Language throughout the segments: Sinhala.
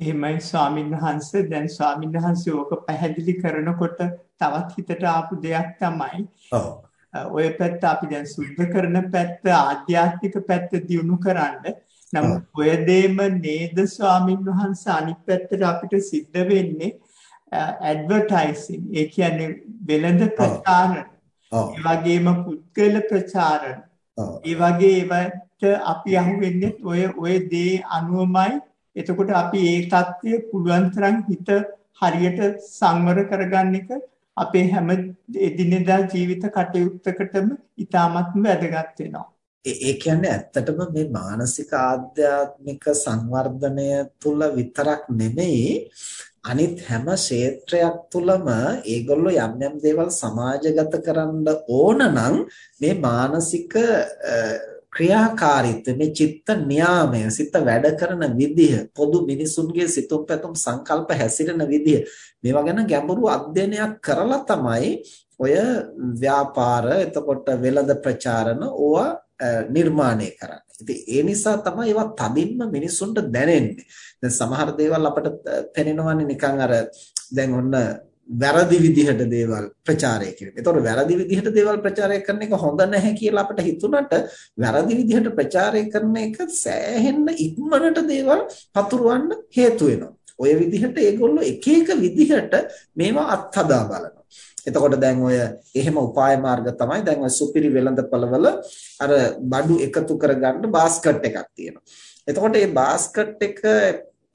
එහෙමයි ස්වාමීන් වහන්සේ. දැන් ස්වාමීන් වහන්සේ ඕක පැහැදිලි කරනකොට තවත් හිතට ආපු දෙයක් තමයි. ඔය පැත්ත අපි දැන් සුද්ධ කරන පැත්ත ආධ්‍යාත්මික පැත්ත දියුණු කරන්න. නමුත් ඔය දෙම නේද ස්වාමීන් වහන්සේ? අනිත් පැත්තට අපිට සිද්ධ වෙන්නේ ඇඩ්වර්ටයිසින් ඒ කියන්නේ වෙළඳ ප්‍රචාරණ. ඒ වගේම පුද්ගල ප්‍රචාරණ. ඒ වගේ ඒවට අපි අහුවෙන්නේ ඔය ඔය දේ අනුවමයි එතකොට අපි ඒ தත්ත්වය පුළුවන් තරම් හිත හරියට සංවර කරගන්න එක අපේ හැම එදිනෙදා ජීවිත කටයුත්තකටම ඉතාමත්ම වැදගත් වෙනවා. ඒ කියන්නේ ඇත්තටම මේ මානසික ආධ්‍යාත්මික සංවර්ධනය තුල විතරක් නෙමෙයි අනිත් හැම ක්ෂේත්‍රයක් තුලම ඒගොල්ලෝ යම් යම් දේවල් සමාජගත කරන්න ඕන නම් මේ මානසික ක්‍රියාකාරීත්වය මේ චිත්ත නියාමය සිත වැඩ කරන විදිහ පොදු මිනිසුන්ගේ සිතුම් පැතුම් සංකල්ප හැසිරෙන විදිහ මේවා ගැන ගැඹුරු අධ්‍යයනයක් කරලා තමයි ඔය ව්‍යාපාර එතකොට වෙළඳ ප්‍රචාරණ ඕවා නිර්මාණය කරන්නේ. ඉතින් ඒ නිසා තමයි ඒවා තදින්ම මිනිසුන්ට දැනෙන්නේ. දැන් සමහර දේවල් අපට පෙනෙනවන්නේ නිකන් අර දැන් ඔන්න වැරදි විදිහට දේවල් ප්‍රචාරය කිරීම. ඒතකොට වැරදි විදිහට දේවල් ප්‍රචාරය කරන එක හොඳ නැහැ කියලා අපිට හිතුණට වැරදි විදිහට ප්‍රචාරය කරන එක සෑහෙන්න ඉක්මනට දේවල් පතුරවන්න හේතු වෙනවා. ඔය විදිහට ඒගොල්ලෝ එක එක විදිහට මේවා අත්හදා බලනවා. එතකොට දැන් ඔය එහෙම උපාය මාර්ග තමයි දැන් ඔය සුපිරි වෙළඳපළවල අර බඩු එකතු කරගන්න බාස්කට් එකක් තියෙනවා. එතකොට මේ බාස්කට් එක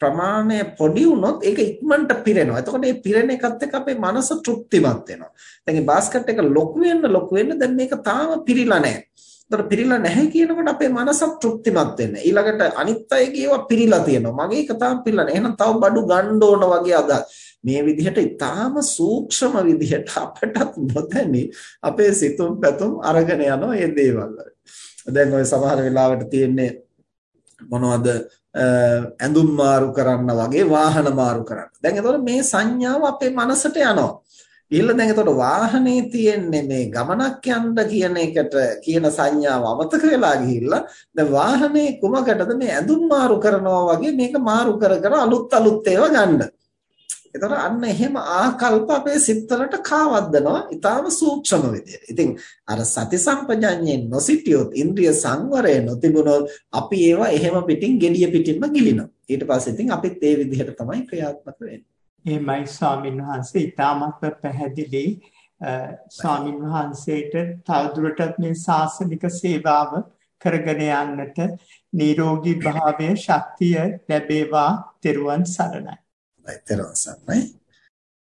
ප්‍රමාණය පොඩි වුණොත් ඒක ඉක්මනට පිරෙනවා. එතකොට මේ පිරෙන එකත් එක්ක අපේ මනස තෘප්තිමත් වෙනවා. දැන් මේ බාස්කට් එක ලොකු වෙන්න ලොකු වෙන්න දැන් මේක තාම පිරීලා නැහැ. එතකොට පිරීලා නැහැ කියනකොට අපේ මනස තෘප්තිමත් වෙන්නේ. ඊළඟට අනිත් අයගේ ඒවා පිරීලා තියෙනවා. මගේ එක තාම පිරීලා නැහැ. එහෙනම් තව බඩු ගන්න ඕන වගේ අදහස්. මේ විදිහට ඊටාම සූක්ෂම විදිහට අපටත් නොදැනි අපේ සිතුම් පැතුම් අරගෙන යනවා මේ දේවල් දැන් ඔය සමහර වෙලාවට තියෙන්නේ මොනවද ඇඳුම් මාරු කරන්න වගේ වාහන මාරු කරන්න. දැන් එතකොට මේ සංඥාව අපේ මනසට යනවා. ඊළඟ දැන් එතකොට වාහනේ තියෙන්නේ මේ ගමනක් යන්න කියන එකට කියන සංඥාව අමතක වෙලා ගිහිල්ලා දැන් වාහනේ කුමකටද මේ ඇඳුම් මාරු කරනවා වගේ මේක මාරු කර කර අලුත් අලුත් ඒවා ගන්න. එතකොට අන්න එහෙම ආකල්ප අපේ සිත්වලට කාවද්දනවා ඊටාම සූක්ෂම විදියට. ඉතින් අර සති සම්පජඤ්ඤයෙන් නොසිටියොත් ඉන්ද්‍රිය සංවරය නොතිබුණොත් අපි ඒවා එහෙම පිටින් gediya පිටින්ම ගිලිනවා. ඊට පස්සේ ඉතින් අපිත් ඒ විදිහට තමයි ක්‍රියාත්මක වෙන්නේ. එහෙමයි ස්වාමීන් වහන්සේ ඊටාමත් පැහැදිලි ස්වාමීන් වහන්සේට තවදුරටත් මේ ශාසනික සේවාව කරගෙන යන්නට නිරෝගී භාවයේ ශක්තිය ලැබේවා තෙරුවන් සරණයි. はい、テロさんね。